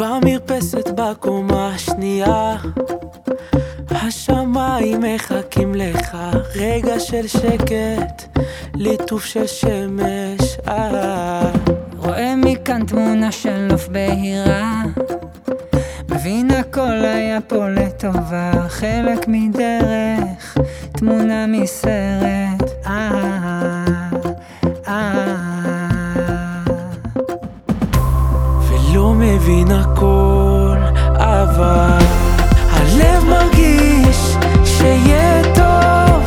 במרפסת בקומה השנייה. השמיים מחכים לך רגע של שקט, ליטוף של שמש. אה. רואה מכאן תמונה של נוף בהירה. מבין הכל היה פה לטובה חלק מדרך, תמונה מסרט ולא מבין הכל אבל הלב מרגיש שיהיה טוב.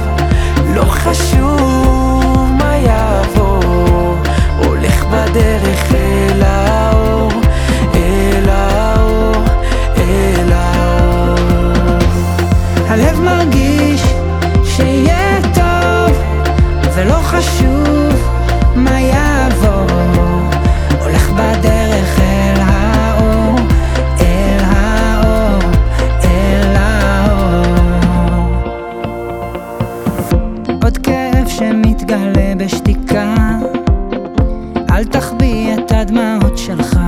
לא חשוב מה יעבור הולך בדרך אל האור אל האור אל האור. הלב מרגיש שיהיה טוב ולא חשוב שמתגלה בשתיקה. אל תחביא את הדמעות שלך